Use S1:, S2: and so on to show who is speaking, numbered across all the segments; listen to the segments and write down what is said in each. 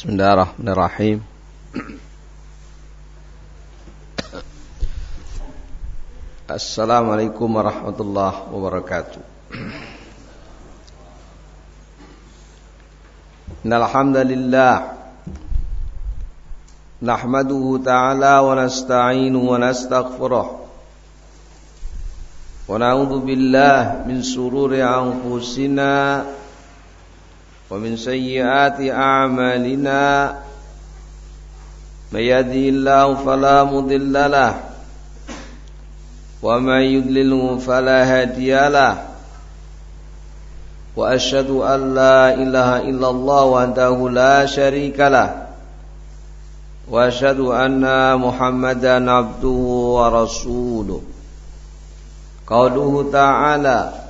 S1: Bismillahirrahmanirrahim. Assalamualaikum warahmatullahi wabarakatuh. Innal hamdalillah ta'ala wa nasta'inu wa nastaghfiruh. Wa na'udzu billahi min sururi anfusina ومن سيئات أعمالنا من يهده الله فلا مضل له ومن يضلله فلا هادي له وأشهد أن لا إله إلا الله وحده لا شريك له وأشهد أن محمدا عبده ورسوله. قوله تعالى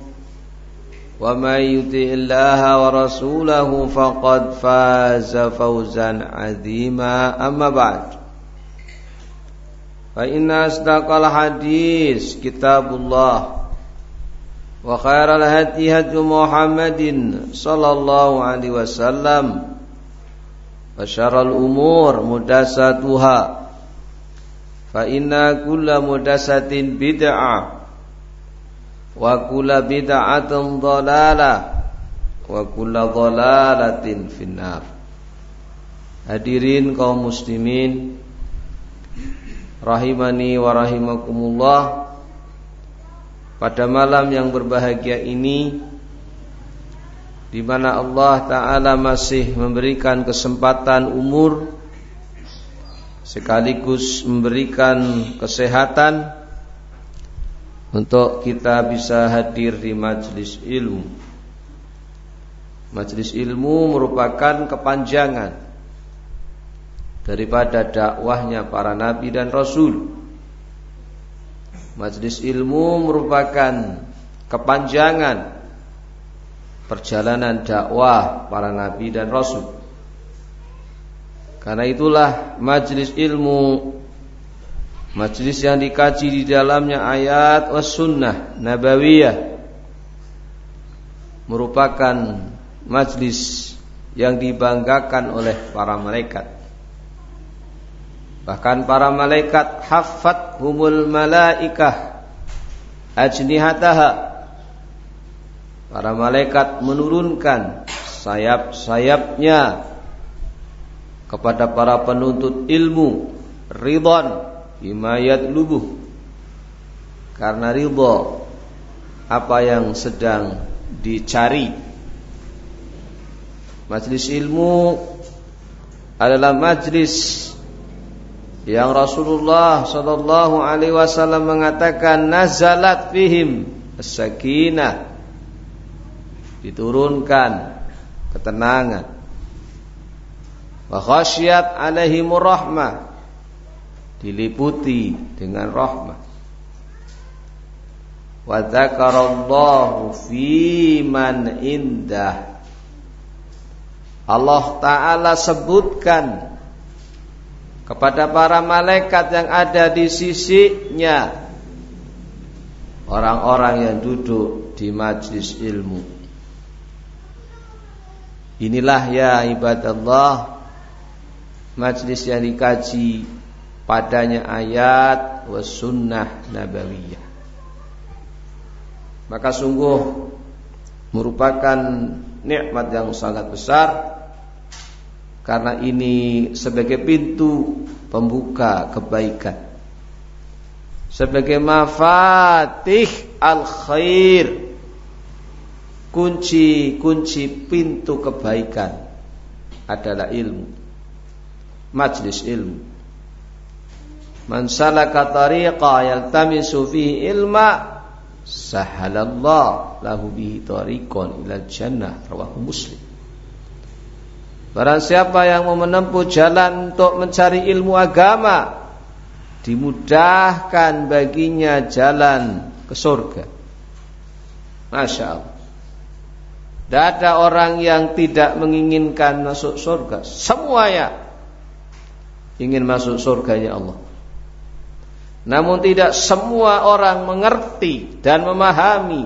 S1: ومن يطع الله ورسوله فقد فاز فوزا عظيما أما بعد فإن أصدق الحديث كتاب الله وخير الهدي هدي محمد صلى الله عليه وسلم وشر الأمور مدساتها فإن كل مدسة بدعة wa kula bid'atin dhalalah. Wa kula dhalalatin finnar. Hadirin kaum muslimin rahimani wa rahimakumullah. Pada malam yang berbahagia ini di mana Allah taala masih memberikan kesempatan umur sekaligus memberikan kesehatan untuk kita bisa hadir di majlis ilmu. Majlis ilmu merupakan kepanjangan daripada dakwahnya para nabi dan rasul. Majlis ilmu merupakan kepanjangan perjalanan dakwah para nabi dan rasul. Karena itulah majlis ilmu Majlis yang dikaji di dalamnya ayat was sunnah nabawiyah merupakan majlis yang dibanggakan oleh para malaikat. Bahkan para malaikat hafat humul malaikah ajnihataha. Para malaikat menurunkan sayap-sayapnya kepada para penuntut ilmu ridwan Imayat lubuh Karena ridho Apa yang sedang dicari. Majlis ilmu Adalah majlis Yang Rasulullah Sallallahu alaihi wasallam mengatakan Nazalat fihim As-sakinah Diturunkan Ketenangan. Wa khasyat alaihimur rahmah diliputi dengan rahmat. Wa dzakarallahu fi man indah. Allah taala sebutkan kepada para malaikat yang ada di sisinya orang-orang yang duduk di majlis ilmu. Inilah ya ibadallah majlis yang dikaji padanya ayat was sunnah nabawiyah. Maka sungguh merupakan nikmat yang sangat besar karena ini sebagai pintu pembuka kebaikan. sebagai mafatih al khair kunci-kunci pintu kebaikan adalah ilmu majlis ilmu man salaka tariqa yaltamisu fihi ilma sahalallah lahu bihi tariqan ila jannah rawahu muslim Barang siapa yang mau menempuh jalan untuk mencari ilmu agama Dimudahkan baginya jalan ke surga Masya Allah tidak ada orang yang tidak menginginkan masuk surga. Semuanya ingin masuk surganya Allah. Namun tidak semua orang mengerti dan memahami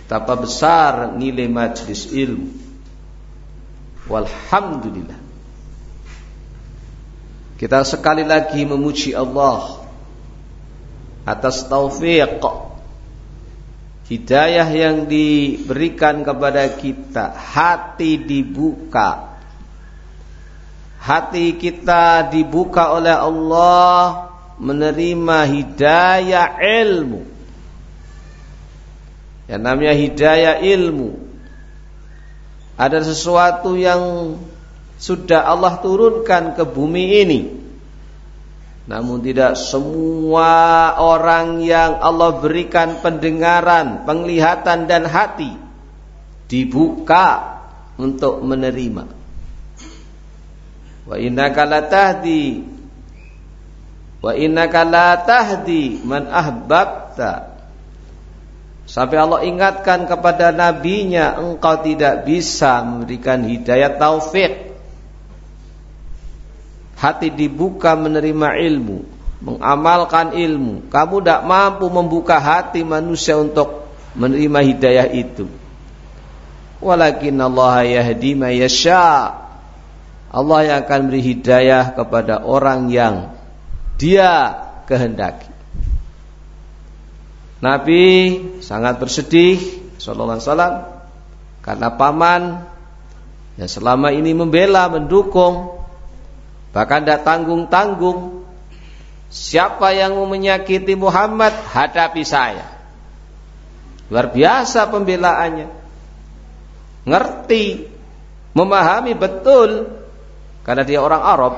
S1: betapa besar nilai majlis ilmu. Walhamdulillah. Kita sekali lagi memuji Allah atas taufik Hidayah yang diberikan kepada kita Hati dibuka Hati kita dibuka oleh Allah Menerima hidayah ilmu. Yang namanya hidayah ilmu. Ada sesuatu yang Sudah Allah turunkan ke bumi ini. Namun tidak semua orang yang Allah berikan pendengaran, penglihatan dan hati dibuka untuk menerima. Wa innaka latahdi wa innaka la tahdi man ahbabta. Sampai Allah ingatkan kepada nabinya engkau tidak bisa memberikan hidayah taufik hati dibuka menerima ilmu, mengamalkan ilmu. Kamu tidak mampu membuka hati manusia untuk menerima hidayah itu. Walakin Allah yahdi ma yasha. Allah yang akan beri hidayah kepada orang yang dia kehendaki. Nabi sangat bersedih sallallahu alaihi wasallam karena paman yang selama ini membela, mendukung Bahkan tidak tanggung-tanggung Siapa yang mau menyakiti Muhammad Hadapi saya. Luar biasa pembelaannya. Ngerti Memahami betul Karena dia orang Arab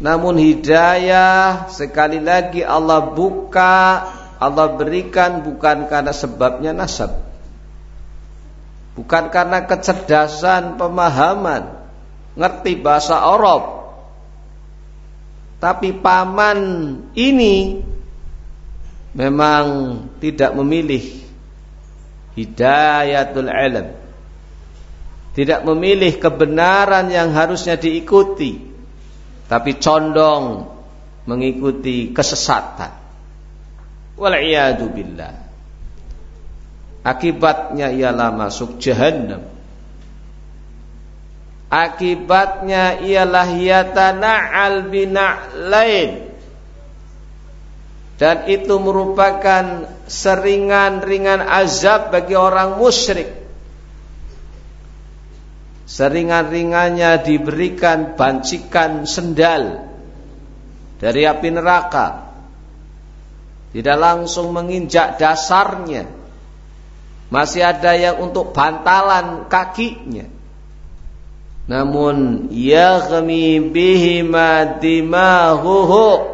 S1: Namun hidayah Sekali lagi Allah buka Allah berikan bukan karena sebabnya nasab Bukan karena kecerdasan pemahaman ngerti bahasa Arab. Tapi paman ini memang tidak memilih hidayatul ilm. Tidak memilih kebenaran yang harusnya diikuti, tapi condong mengikuti kesesatan. Wal billah. Akibatnya ialah masuk jahannam. Akibatnya ialah yatana'al bina'lain dan itu merupakan seringan-ringan azab bagi orang musyrik. Seringan-ringannya diberikan bancikan sendal dari api neraka. Tidak langsung menginjak dasarnya. Masih ada yang untuk bantalan kakinya namun yaghmi bihima dimahuhu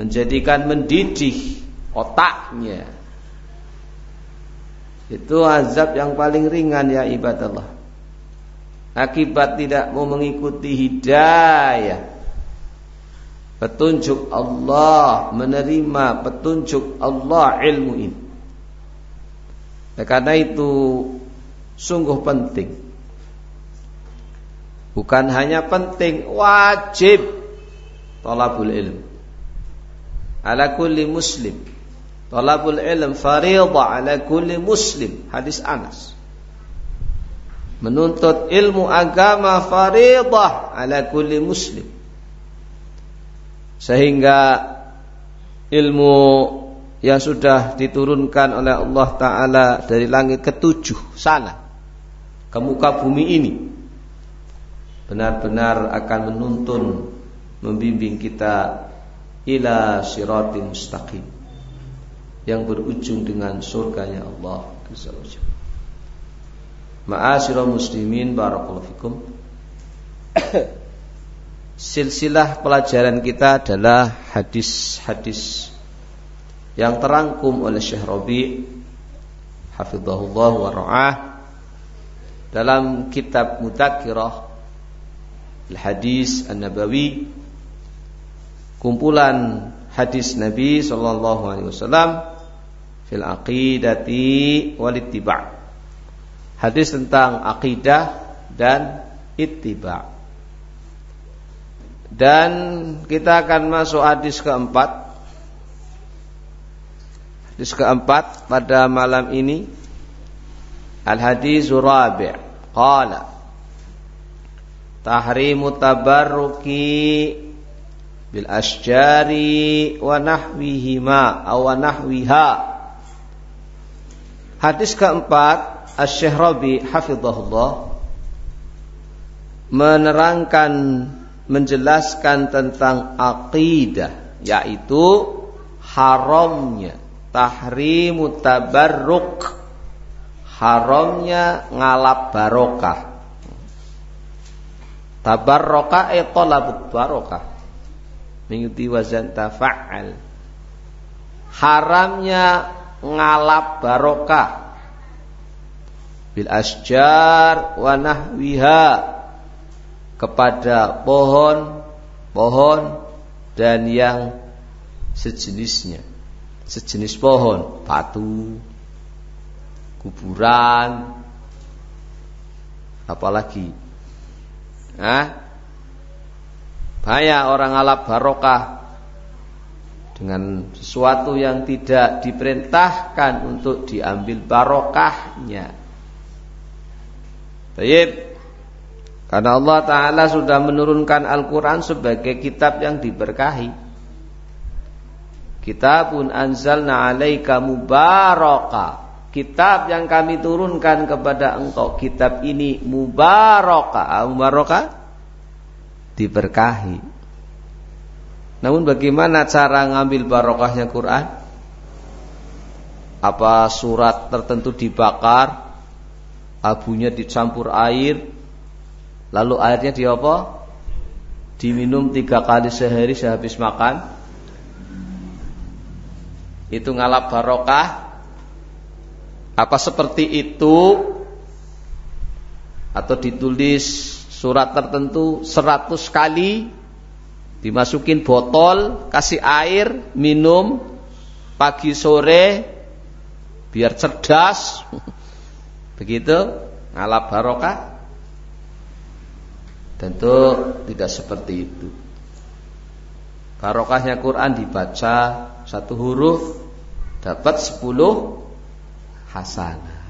S1: menjadikan mendidih otaknya itu azab yang paling ringan ya ibadah akibat tidak mau mengikuti hidayah petunjuk Allah menerima petunjuk Allah ilmu ini karena itu sungguh penting Bukan hanya penting, wajib talabul ilm. Ala kulli muslim. Talabul ilm fariḍah ala kulli muslim. Hadis Anas. Menuntut ilmu agama fariḍah ala kulli muslim. Sehingga ilmu yang sudah diturunkan oleh Allah Ta'ala dari langit ketujuh sana ke muka bumi ini benar-benar akan menuntun membimbing kita ila siratin mustaqim yang berujung dengan surganya Allah Azza. Ma'asyiral muslimin barakallahu fikum. Silsilah pelajaran kita adalah hadis-hadis yang terangkum oleh Syekh Rabi hafizahullah wa ra'ah dalam kitab Mudzakkirah Al-Hadis An-Nabawi kumpulan hadis Nabi sallallahu alaihi wasallam fil aqidati wal ittiba. Hadis tentang akidah dan ittiba. Dan kita akan masuk hadis keempat. Hadis keempat pada malam ini Al-hadis rabi' qala tahrimu tabarruki bil asjari wa nahwihima aw nahwiha Hadis keempat Asy-Syaikh Rabi hafizahullah menerangkan menjelaskan tentang akidah yaitu haramnya tahrimu tabarruk haramnya ngalap barokah. Tabarroka e talabut barokah? Mengikuti wazan tafa'al. Haramnya ngalap barokah bil asjar wa nahwiha kepada pohon pohon dan yang sejenisnya sejenis pohon batu kuburan apalagi Hah? Banyak orang alap barokah dengan sesuatu yang tidak diperintahkan untuk diambil barokahnya. Baik. Karena Allah Ta'ala sudah menurunkan Al-Quran sebagai kitab yang diberkahi. Kitabun anzalna alaika mubaraka. Kitab yang kami turunkan kepada engkau. Kitab ini mubaraka. Ah, mubaraka diberkahi. Namun bagaimana cara ngambil barokahnya Quran? Apa surat tertentu dibakar, abunya dicampur air, lalu airnya di apa? Diminum tiga kali sehari sehabis makan. Itu ngalap barokah. Apa seperti itu? Atau ditulis surat tertentu seratus kali dimasukin botol, kasih air, minum pagi sore biar cerdas. Begitu, ngalap barokah. Tentu tidak seperti itu. Barokahnya Quran dibaca satu huruf dapat sepuluh hasanah.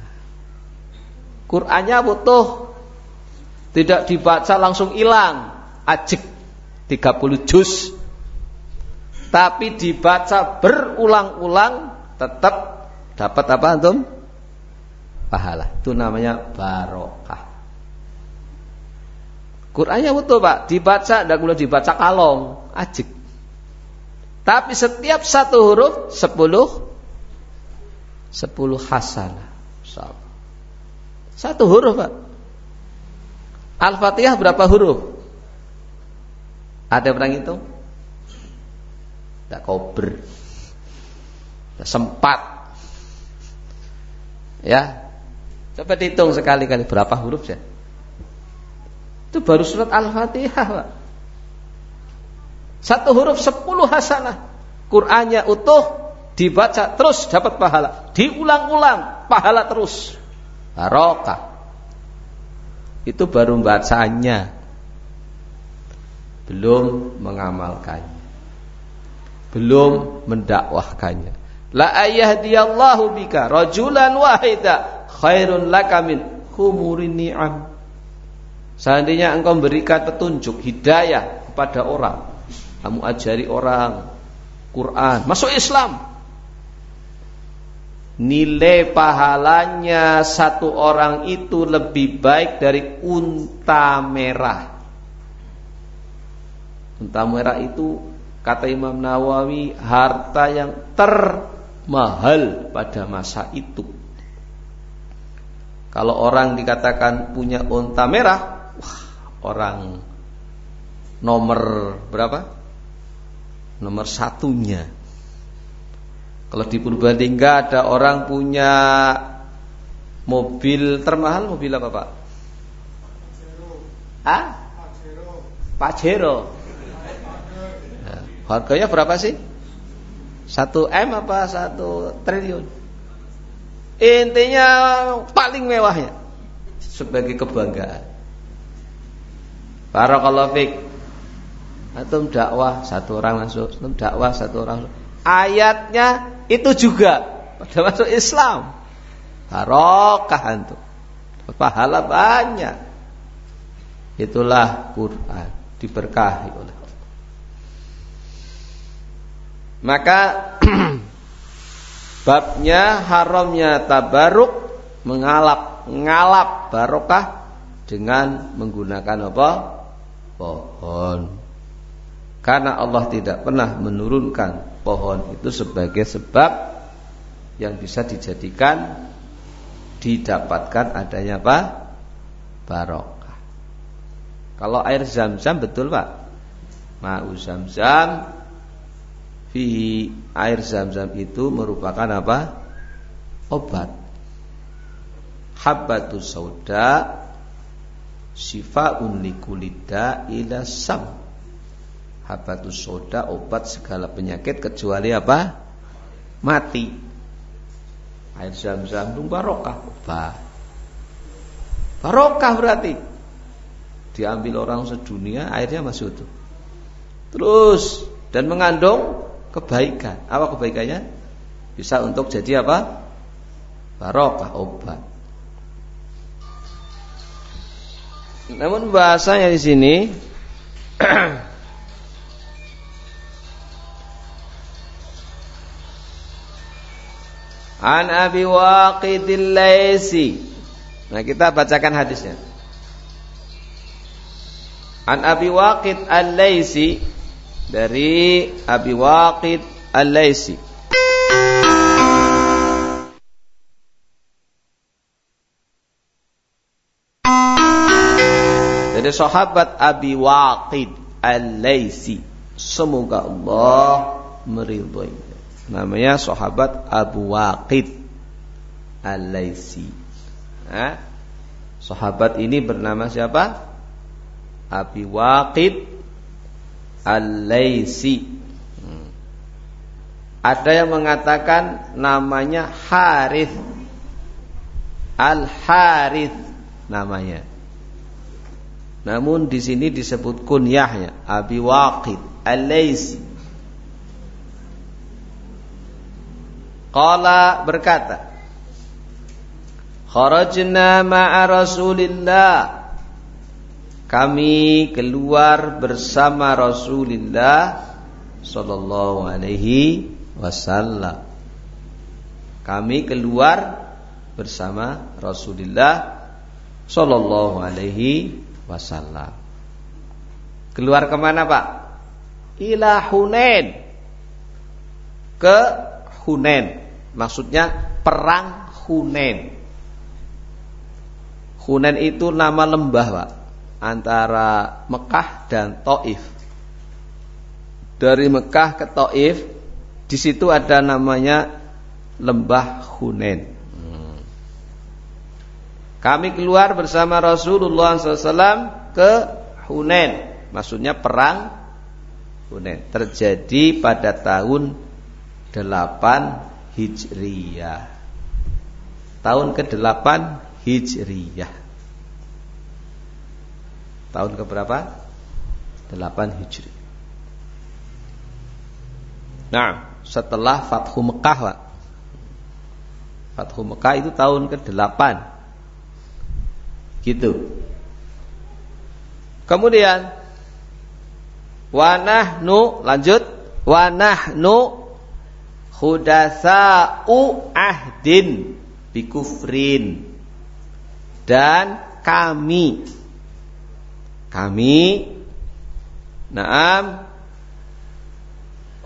S1: Qurannya butuh tidak dibaca langsung hilang, ajik 30 juz. Tapi dibaca berulang-ulang tetap dapat apa antum? Pahala. Itu namanya barokah. Qurannya betul Pak, dibaca tidak boleh dibaca kalong, ajik. Tapi setiap satu huruf sepuluh sepuluh hasanah. Satu huruf Pak. Al-Fatihah berapa huruf? Ada orang itu? Tidak kober. Tidak sempat. Ya. Coba dihitung sekali-kali berapa huruf ya. Itu baru surat Al-Fatihah. Satu huruf sepuluh hasanah. Qur'annya utuh, dibaca terus dapat pahala. Diulang-ulang, pahala terus. Barokah. Itu baru bacanya belum mengamalkannya belum mendakwahkannya la ayahdiyallahu bika rajulan wahida khairun laka min humurin ni'am. Seandainya engkau memberikan petunjuk hidayah kepada orang kamu ajari orang Quran masuk Islam. Nilai pahalanya satu orang itu lebih baik dari unta merah. Unta merah itu kata Imam Nawawi harta yang termahal pada masa itu. Kalau orang dikatakan punya unta merah, wah, orang nomor berapa? Nomor satunya. Kalau di Purbalingga ada orang punya mobil termahal, mobil apa Pak? Ah? Pajero. Nah, harganya berapa sih? Satu M apa satu triliun? Intinya paling mewahnya sebagai kebanggaan. Barakallahu fik. Atau dakwah satu orang masuk, antum dakwah satu orang masuk. Ayatnya itu juga pada masuk Islam. Barokah antum. Pahala banyak. Itulah Quran diberkahi oleh Allah. Maka babnya haramnya tabaruk mengalap ngalap barokah dengan menggunakan apa? pohon. Karena Allah tidak pernah menurunkan pohon itu sebagai sebab yang bisa dijadikan didapatkan adanya apa? barokah. Kalau air zam-zam betul Pak Ma'u zam-zam Fihi air zam-zam itu merupakan apa? Obat. Habbatus sauda Sifa'un likulida ila sam. Habbatus sauda obat segala penyakit kecuali apa? Mati. Air zam-zam itu barokah. Obat. Barokah berarti. Diambil orang sedunia airnya masih utuh. Terus. Dan mengandung kebaikan. Apa kebaikannya? Bisa untuk jadi apa? Barokah obat. Namun bahasanya di sini An Abi Waqidil Laisi. Nah, kita bacakan hadisnya. An Abi Waqid Al-Laisi dari Abi Waqid Al-Laisi Dari sahabat Abi Waqid Al-Laisi Semoga Allah meridhoinya. Namanya sahabat Abu Waqid Al-Laisi. Sahabat ini bernama siapa? Abi Waqid Al-Laisi. Hmm. Ada yang mengatakan namanya Harith. Al-Harith namanya. Namun di sini disebut kunyahnya Abi Waqid. Al-Laisi. Qala berkata Kharajna ma'a Rasulillah kami keluar bersama Rasulullah sallallahu alaihi wasallam. Kami keluar bersama Rasulullah sallallahu alaihi wasallam. Keluar ke mana Pak? Ila Hunain. Ke Hunain. Maksudnya perang Hunain. Hunain itu nama lembah Pak antara Mekah dan Taif. Dari Mekah ke Taif, di situ ada namanya lembah Hunain. Kami keluar bersama Rasulullah SAW ke Hunain, maksudnya perang Hunain. Terjadi pada tahun 8 Hijriyah. Tahun ke-8 Hijriyah. Tahun ke berapa? 8 Hijri. Nah, setelah Fathu Mekah, Pak. Fathu Mekah itu tahun ke-8. Gitu. Kemudian wanahnu lanjut wanahnu khudasa'u ahdin bikufrin dan kami kami Naam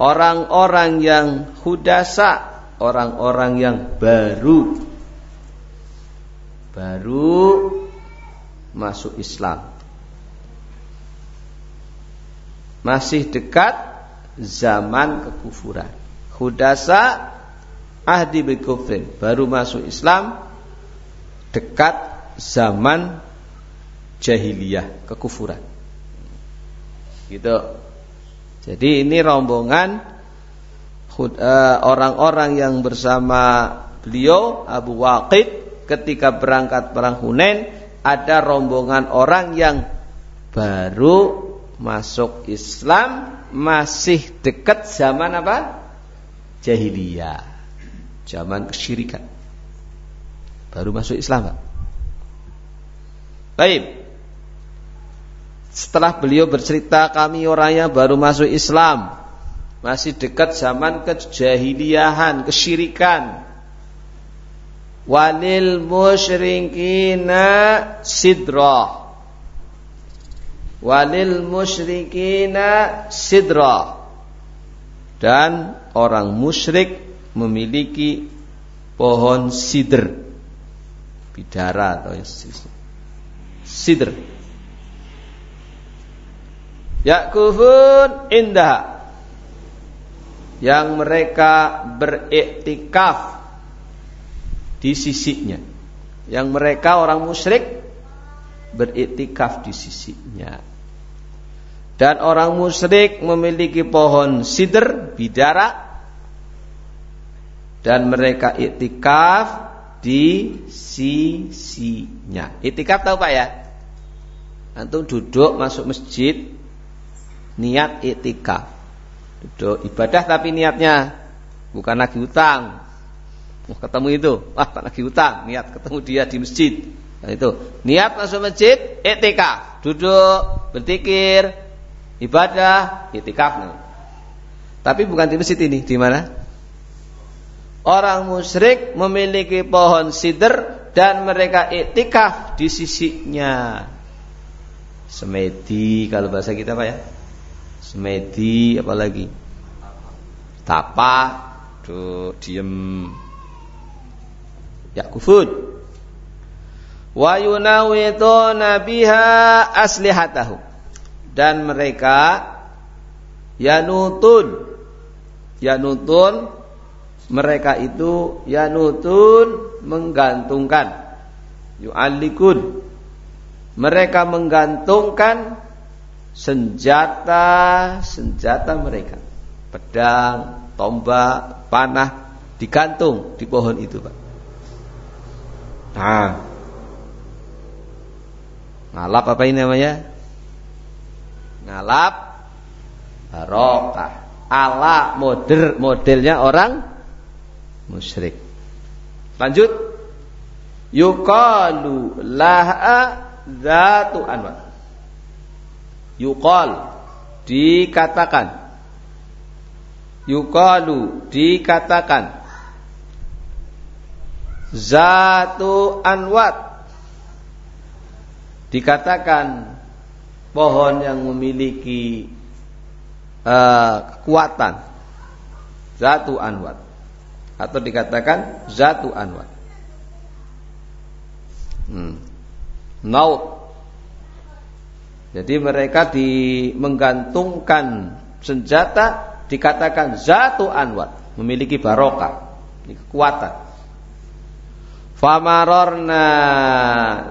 S1: orang-orang yang hudasa, orang-orang yang baru baru masuk Islam. Masih dekat zaman kekufuran. Hudasa ahdi bikufrin, baru masuk Islam dekat zaman jahiliyah, kekufuran. Gitu. Jadi ini rombongan eh, orang-orang yang bersama beliau Abu Waqid ketika berangkat perang Hunain ada rombongan orang yang baru masuk Islam masih dekat zaman apa? Jahiliyah. Zaman kesyirikan. Baru masuk Islam, Pak. Baik. Setelah beliau bercerita kami orangnya baru masuk Islam, masih dekat zaman kejahiliahan, kesyirikan. Walil musyrikina sidra. Walil musyrikina sidra. Dan orang musyrik memiliki pohon sidr bidara atau sidr Yakufun indah yang mereka beriktikaf di sisinya. Yang mereka orang musyrik beriktikaf di sisinya. Dan orang musyrik memiliki pohon sidr bidara dan mereka iktikaf di sisinya. Iktikaf tahu Pak ya? Antum duduk masuk masjid niat itikaf. Duduk ibadah tapi niatnya bukan lagi utang. Mau ketemu itu, wah tak lagi utang, niat ketemu dia di masjid. Nah, itu niat masuk masjid, itikaf, duduk, berpikir, ibadah, itikaf. Tapi bukan di masjid ini, di mana? Orang musyrik memiliki pohon sider dan mereka itikaf di sisinya. Semedi kalau bahasa kita apa ya? Semedi apalagi? Tapa. Do diem. Ya kufud wa yunawituna biha aslihatahu. Dan mereka yanutun. Yanutun mereka itu yanutun menggantungkan. Yu'allikun mereka menggantungkan senjata senjata mereka. Pedang tombak panah digantung di pohon itu pak. Nah. Ngalap apa ini namanya? Ngalap barokah. Ala model modelnya orang musyrik. Lanjut. Yukalu laha zatu anwar Yukol dikatakan. Yukalu dikatakan. Zatu anwat dikatakan. Pohon yang memiliki uh, kekuatan. Zatu anwat. Atau dikatakan zatu anwat. Hmm. naut jadi mereka di menggantungkan senjata dikatakan zatu anwat, memiliki barokah, kekuatan. Famarorna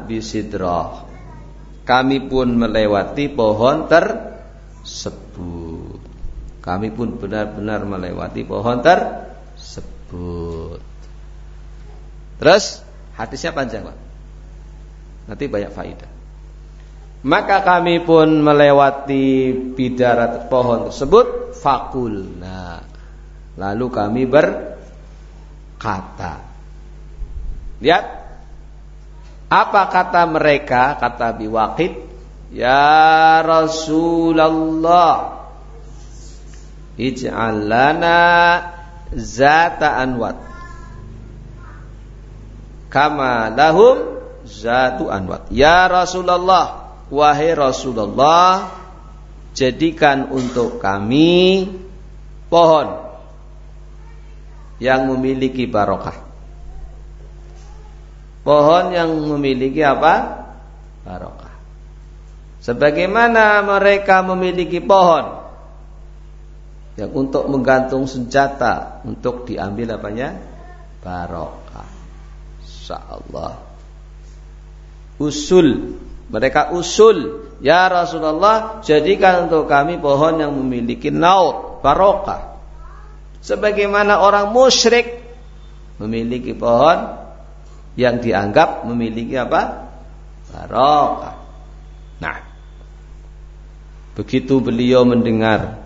S1: bisidroh. Kami pun melewati pohon tersebut. Kami pun benar-benar melewati pohon tersebut. Terus hadisnya panjang, Pak. Nanti banyak faidah. Maka kami pun melewati bidara pohon tersebut fakulna. Lalu kami berkata. Lihat apa kata mereka kata biwakid ya Rasulullah ij'al lana zata anwat kama lahum zatu anwat ya Rasulullah Wahai Rasulullah Jadikan untuk kami pohon yang memiliki barokah. Pohon yang memiliki apa? Barokah. Sebagaimana mereka memiliki pohon yang untuk menggantung senjata untuk diambil apanya? Barokah. Insyaallah. Usul mereka usul Ya Rasulullah jadikan untuk kami pohon yang memiliki naut barokah Sebagaimana orang musyrik memiliki pohon yang dianggap memiliki apa? Barokah. Nah, begitu beliau mendengar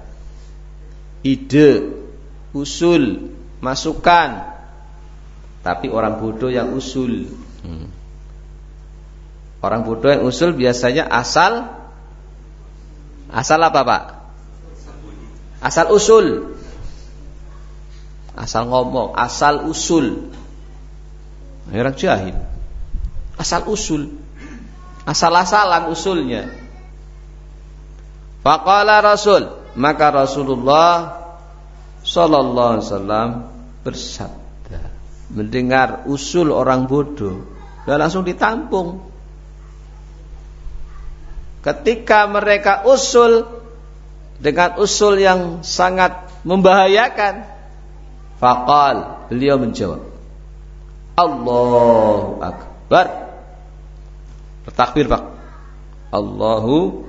S1: ide, usul, masukan, tapi orang bodoh yang usul. Hmm. Orang bodoh yang usul biasanya asal asal apa pak? Asal usul asal ngomong, asal usul. Orang jahil. Asal usul. Asal-asalan usulnya. Faqala Rasul, maka Rasulullah sallallahu alaihi wasallam bersabda, mendengar usul orang bodoh, dan langsung ditampung. Ketika mereka usul dengan usul yang sangat membahayakan, Faqal beliau menjawab Allahu Akbar. Bertakbir Pak. Allahu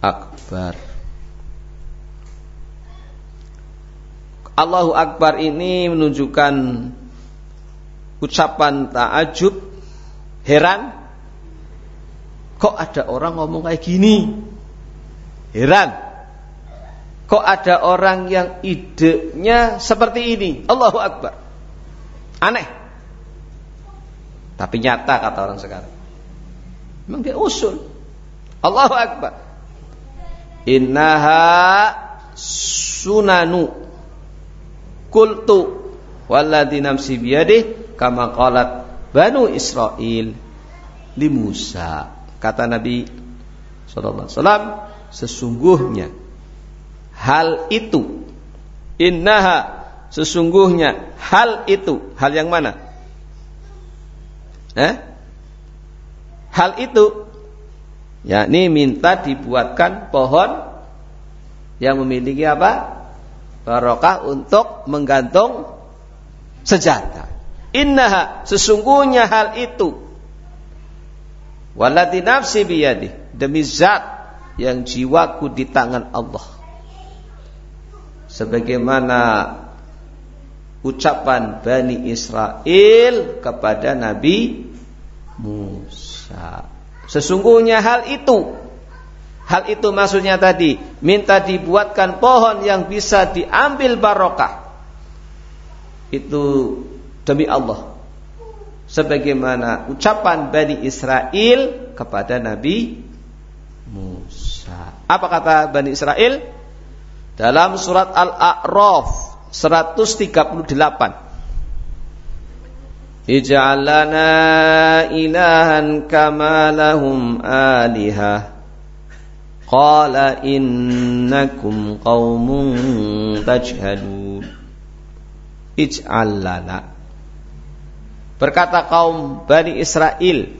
S1: Akbar. Allahu Akbar ini menunjukkan ucapan ta'ajub heran kok ada orang ngomong kayak gini heran Kok ada orang yang idenya seperti ini? Allahu Akbar. Aneh. Tapi nyata kata orang sekarang. Memang dia usul. Allahu Akbar. Innaha sunanu kultu walladzi nafsi biyadih kama qalat Banu Israel li Musa. Kata Nabi wasallam sesungguhnya hal itu innaha sesungguhnya hal itu hal yang mana? Eh? hal itu yakni minta dibuatkan pohon yang memiliki apa? Barokah untuk menggantung senjata. Innaha sesungguhnya hal itu walati nafsi biyadi demi zat yang jiwaku di tangan Allah sebagaimana ucapan Bani Israel kepada Nabi Musa. Sesungguhnya hal itu Hal itu maksudnya tadi minta dibuatkan pohon yang bisa diambil barokah. Itu demi Allah. Sebagaimana ucapan Bani Israel kepada Nabi Musa. Apa kata Bani Israel? Dalam surat Al-A'raf 138 Ij'alana ilahan kama lahum alihah Qala innakum qawmun tajhalun Ij'alana Berkata kaum Bani Israel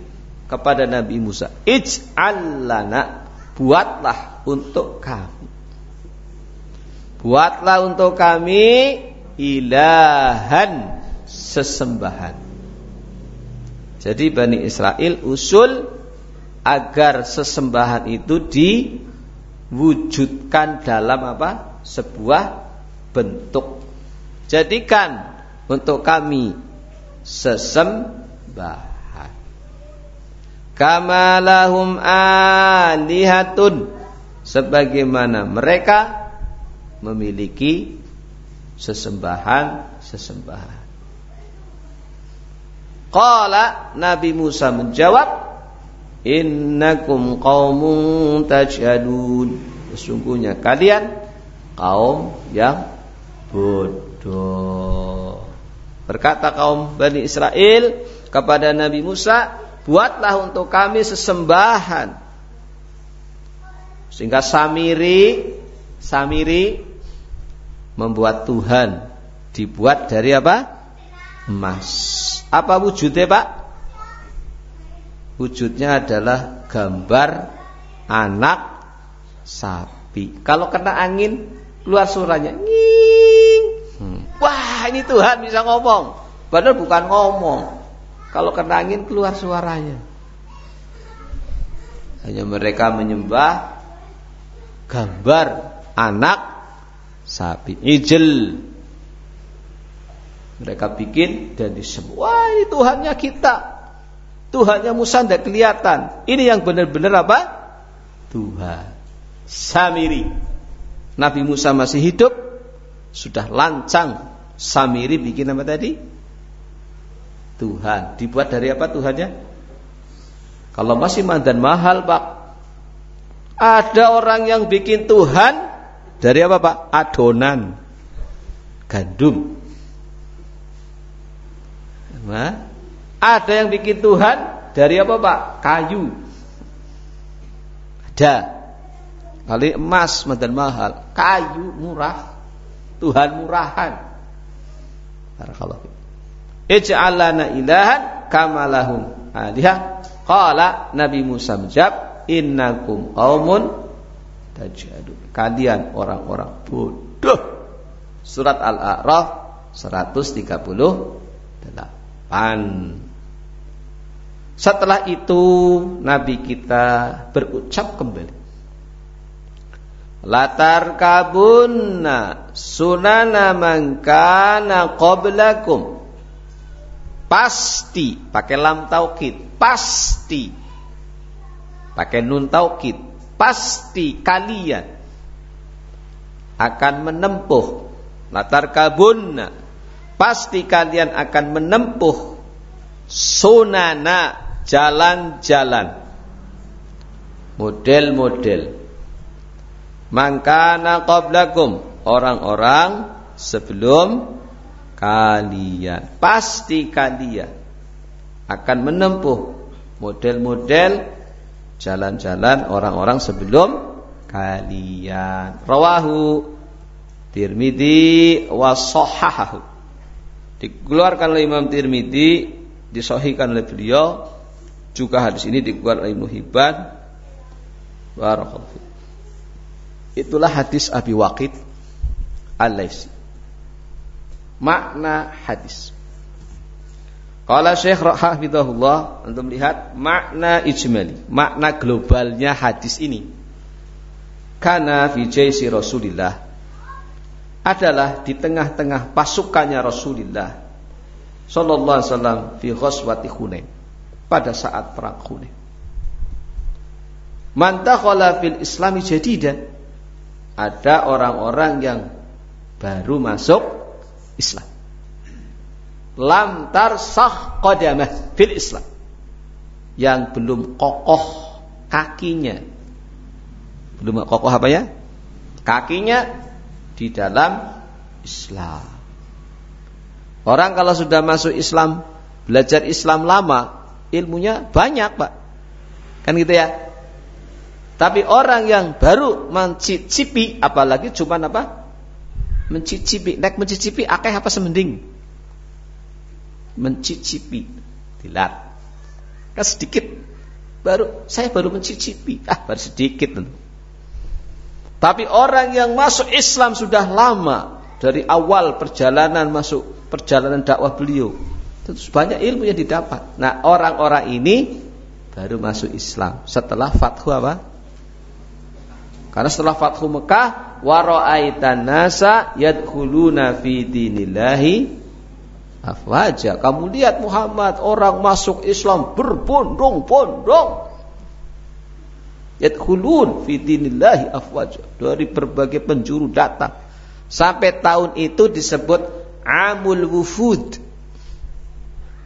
S1: kepada Nabi Musa Ij'alana Buatlah untuk kami Buatlah untuk kami ilahan sesembahan. Jadi Bani Israel usul agar sesembahan itu diwujudkan dalam apa? Sebuah bentuk. Jadikan untuk kami sesembahan. Kamalahum alihatun sebagaimana mereka memiliki sesembahan-sesembahan. Qala Nabi Musa menjawab, "Innakum qaumun tajhadun." Sesungguhnya kalian kaum yang bodoh. Berkata kaum Bani Israel kepada Nabi Musa, "Buatlah untuk kami sesembahan." Sehingga Samiri Samiri membuat Tuhan dibuat dari apa? Emas. Apa wujudnya Pak? Wujudnya adalah gambar anak sapi. Kalau kena angin keluar suaranya nging. Hmm. Wah ini Tuhan bisa ngomong. Padahal bukan ngomong. Kalau kena angin keluar suaranya. Hanya mereka menyembah gambar anak sapi. Ijel. Mereka bikin dan disebut. Wah ini Tuhannya kita. Tuhannya Musa tidak kelihatan. Ini yang benar-benar apa? Tuhan. Samiri. Nabi Musa masih hidup. Sudah lancang. Samiri bikin apa tadi? Tuhan. Dibuat dari apa Tuhannya? Kalau masih mandan mahal pak. Ada orang yang bikin Tuhan dari apa pak? Adonan. Gandum. Nah, ada yang bikin Tuhan dari apa Pak? Kayu. Ada. Kali emas dan mahal, kayu murah. Tuhan murahan. Barakallahu Ij'alana ilahan kamalahum alihah. Qala Nabi Musa menjawab, "Innakum qaumun tajadun." Kalian orang-orang bodoh. Surat Al-A'raf 138. Setelah itu Nabi kita berucap kembali. Latar kabunna sunana mangkana qablakum. Pasti pakai lam taukid, pasti. Pakai nun taukid, pasti kalian akan menempuh latar kabunna pasti kalian akan menempuh sunana jalan-jalan. Model-model mangkana qablakum. Orang-orang sebelum kalian. Pasti kalian akan menempuh model-model jalan-jalan orang-orang sebelum kalian. Rawahu Tirmidzi wa sahahahu. Dikeluarkan oleh Imam Tirmidzi disahihkan oleh beliau. Juga hadis ini dikeluarkan oleh Ibnu Hibban. Barakallahu itulah hadis Abi Waqid Al-Laisi makna hadis Kalau Syekh Rahafidahullah untuk melihat makna ijmali, makna globalnya hadis ini. Karena fi jaisi Rasulillah adalah di tengah-tengah pasukannya Rasulullah sallallahu alaihi wasallam fi ghazwati Hunain pada saat perang Hunain. Man fil islami jadida ada orang-orang yang baru masuk Islam. Lam tarsah qadamah fil Islam. Yang belum kokoh kakinya. Belum kokoh apa ya? Kakinya di dalam Islam. Orang kalau sudah masuk Islam, belajar Islam lama, ilmunya banyak, Pak. Kan gitu ya? Tapi orang yang baru mencicipi, apalagi cuma apa? Mencicipi, naik mencicipi akeh apa semending? Mencicipi, dilat. Kan sedikit. Baru saya baru mencicipi, ah baru sedikit tentu. Tapi orang yang masuk Islam sudah lama dari awal perjalanan masuk perjalanan dakwah beliau, tentu banyak ilmu yang didapat. Nah, orang-orang ini baru masuk Islam setelah Fathu apa? Karena setelah Fathu Mekah, wara'aitan nasa yadkhuluna fi dinillahi afwaja. Kamu lihat Muhammad orang masuk Islam berbondong-bondong. Yadkhulun fi dinillahi afwaj dari berbagai penjuru datang. Sampai tahun itu disebut amul wufud.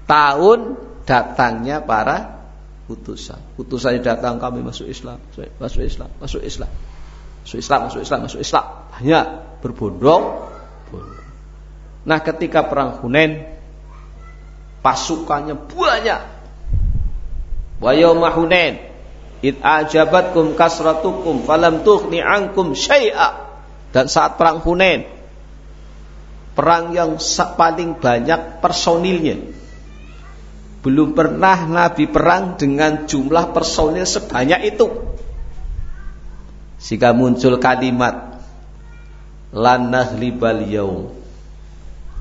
S1: Tahun datangnya para utusan utusannya datang kami masuk Islam. Masuk Islam masuk Islam masuk Islam masuk Islam masuk Islam banyak berbondong nah ketika perang Hunain pasukannya banyak wa yauma Hunain Id ajabatkum kasratukum falam tughni ankum syai'a. Dan saat perang Hunain, perang yang paling banyak personilnya. Belum pernah Nabi perang dengan jumlah personil sebanyak itu. Sehingga muncul kalimat lanah libal yaum.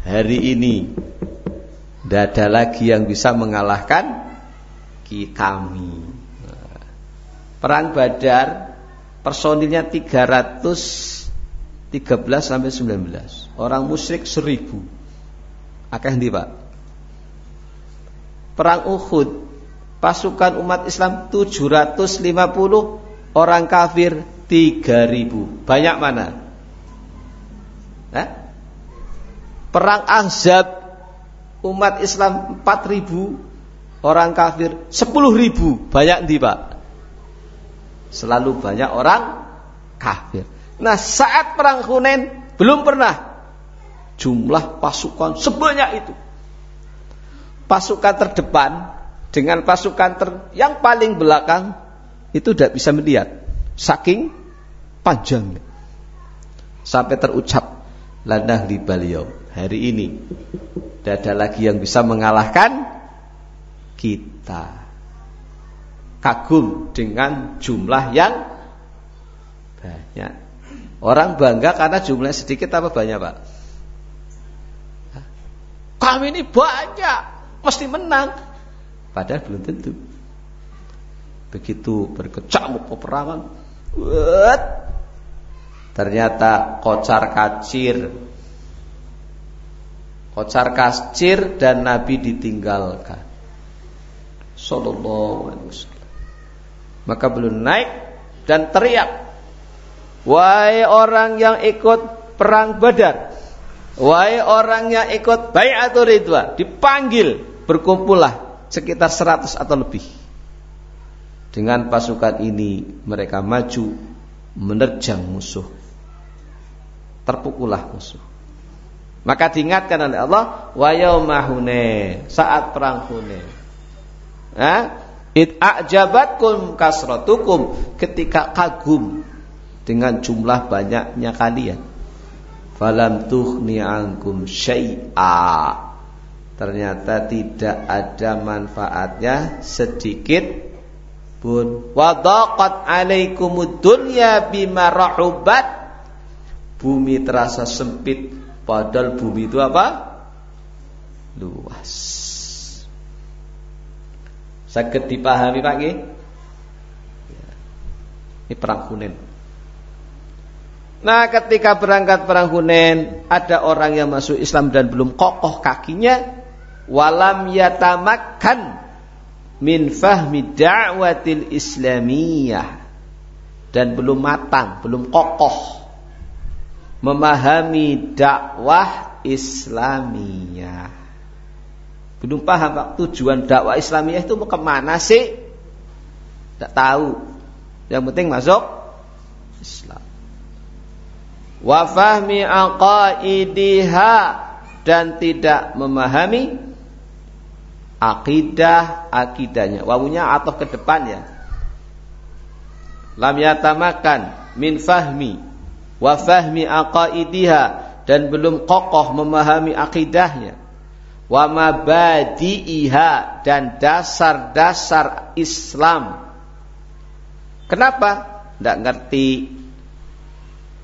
S1: Hari ini tidak ada lagi yang bisa mengalahkan kami. Perang Badar personilnya 313 sampai 19. Orang musyrik 1000. Akeh ndi, Pak? Perang Uhud pasukan umat Islam 750, orang kafir 3000. Banyak mana? Eh? Perang Ahzab umat Islam 4000, orang kafir 10000. Banyak ndi, Pak? Selalu banyak orang kafir. Nah, saat perang Hunain belum pernah jumlah pasukan sebanyak itu pasukan terdepan dengan pasukan ter, yang paling belakang itu tidak bisa melihat saking panjangnya sampai terucap lanah di beliau hari ini tidak ada lagi yang bisa mengalahkan kita. Kagum dengan jumlah yang banyak. Orang bangga karena jumlah sedikit apa banyak pak? Kami ini banyak pasti menang. Padahal belum tentu. Begitu berkecamuk peperangan, what? ternyata kocar kacir, kocar kacir dan Nabi ditinggalkan. Sallallahu alaihi wasallam. Maka belum naik dan teriak, wahai orang yang ikut perang Badar, wahai orang yang ikut bayatul ridwa, dipanggil berkumpullah sekitar 100 atau lebih. Dengan pasukan ini mereka maju menerjang musuh. Terpukullah musuh. Maka diingatkan oleh Allah wa saat perang Hunain. Ha? It a'jabatkum kasratukum ketika kagum dengan jumlah banyaknya kalian. Falam tuhni ankum syai'a ternyata tidak ada manfaatnya sedikit pun wadaqat alaikumud dunya bima rahubat. Bumi terasa sempit padahal bumi itu apa? Luas. Sakit dipahami Pak ya. ini perang Hunain. Nah ketika berangkat perang Hunain Ada orang yang masuk Islam dan belum kokoh kakinya. Walam yatamakkan min fahmi da'watil islamiyah dan belum matang, belum kokoh memahami dakwah Islamiyah. Belum paham Pak, tujuan dakwah Islamiyah itu mau ke mana sih? Tidak tahu. Yang penting masuk Islam. Wa fahmi aqaidiha dan tidak memahami akidah akidahnya. Wawunya atau ke depan ya. Lam yatamakan min fahmi wa fahmi aqaidiha dan belum kokoh memahami akidahnya. Wa mabadi'iha dan dasar-dasar Islam. Kenapa? Tidak ngerti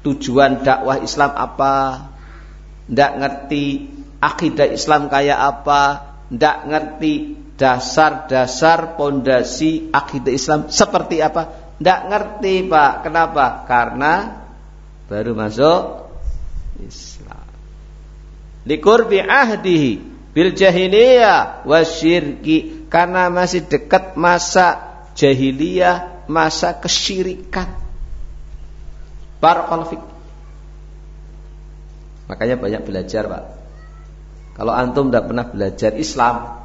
S1: tujuan dakwah Islam apa? Tidak ngerti akidah Islam kayak apa tidak ngerti dasar-dasar pondasi akidah Islam seperti apa? Tidak ngerti Pak. Kenapa? Karena baru masuk Islam. Likurbi ahdihi bil jahiliyah wasyirki karena masih dekat masa jahiliyah, masa kesyirikan. Barakallahu Makanya banyak belajar, Pak. Kalau antum tidak pernah belajar Islam,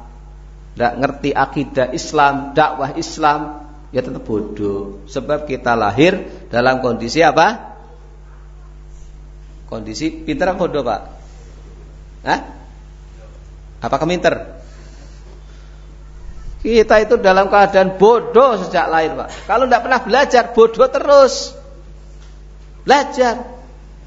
S1: tidak ngerti akidah Islam, dakwah Islam, ya tetap bodoh. Sebab kita lahir dalam kondisi apa? Kondisi pintar atau bodoh, Pak? Hah? Apa keminter? Kita itu dalam keadaan bodoh sejak lahir, Pak. Kalau tidak pernah belajar, bodoh terus. Belajar.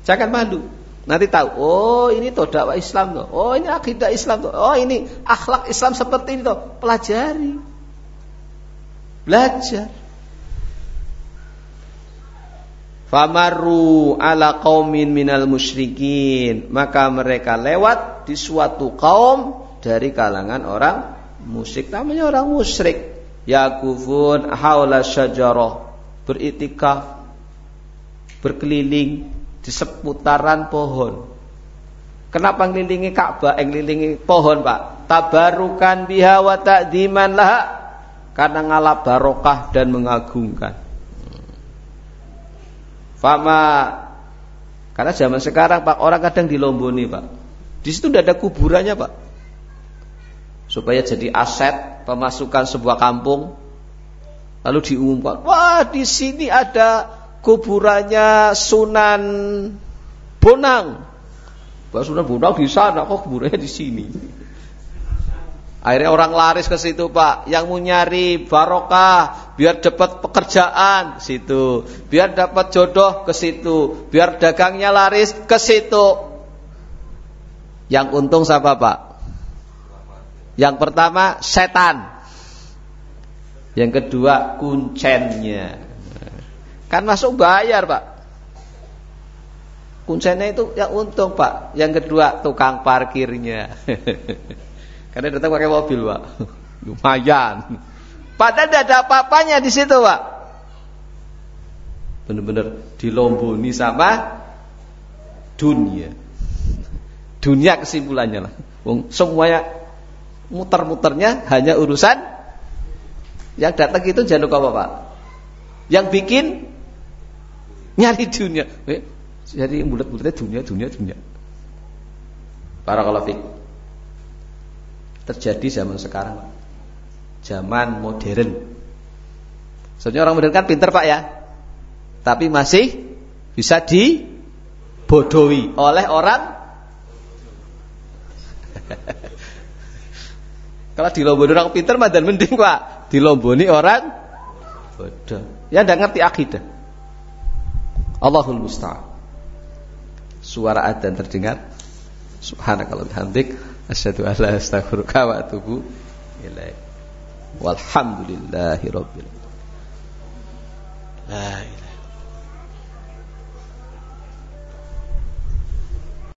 S1: Jangan malu. Nanti tahu, oh ini tuh dakwah Islam tuh. Oh ini akidah Islam tuh. Oh ini akhlak Islam seperti ini tuh. Pelajari. Belajar. Famaru ala qaumin minal musyrikin. Maka mereka lewat di suatu kaum dari kalangan orang musyrik. Namanya orang musyrik. Yakufun haula syajarah. Beritikaf. Berkeliling di seputaran pohon. Kenapa ngelilingi Ka'bah, eh, ngelilingi pohon, Pak? Tabarukan biha wa ta'diman lah. Karena ngalap barokah dan mengagungkan. Fama karena zaman sekarang Pak orang kadang dilomboni Pak. Di situ tidak ada kuburannya Pak. Supaya jadi aset pemasukan sebuah kampung. Lalu diumumkan, wah di sini ada kuburannya Sunan Bonang. Bahwa Sunan Bonang di sana kok kuburannya di sini. Akhirnya orang laris ke situ pak, yang mau nyari barokah, biar dapat pekerjaan situ, biar dapat jodoh ke situ, biar dagangnya laris ke situ. Yang untung siapa pak? Yang pertama setan, yang kedua kuncennya. Kan masuk bayar pak. Kuncennya itu yang untung pak. Yang kedua tukang parkirnya. Karena datang pakai mobil pak. Lumayan. Padahal tidak ada apa-apanya di situ pak. Benar-benar dilomboni sama dunia. Dunia kesimpulannya lah. Semuanya muter-muternya hanya urusan. Yang datang itu jangan lupa pak. Yang bikin nyari dunia. Eh, jadi bulat-bulatnya dunia, dunia, dunia. Para kalafik terjadi zaman sekarang, zaman modern. Soalnya orang modern kan pinter pak ya, tapi masih bisa dibodohi oleh orang. Kalau dilomboni orang pinter mah dan mending pak, dilomboni orang bodoh. Ya tidak ngerti akidah. Allahul musta'an. Suara adzan terdengar. Subhanakallah bihamdik asyhadu an la astaghfiruka wa atubu ilaik. La ilaha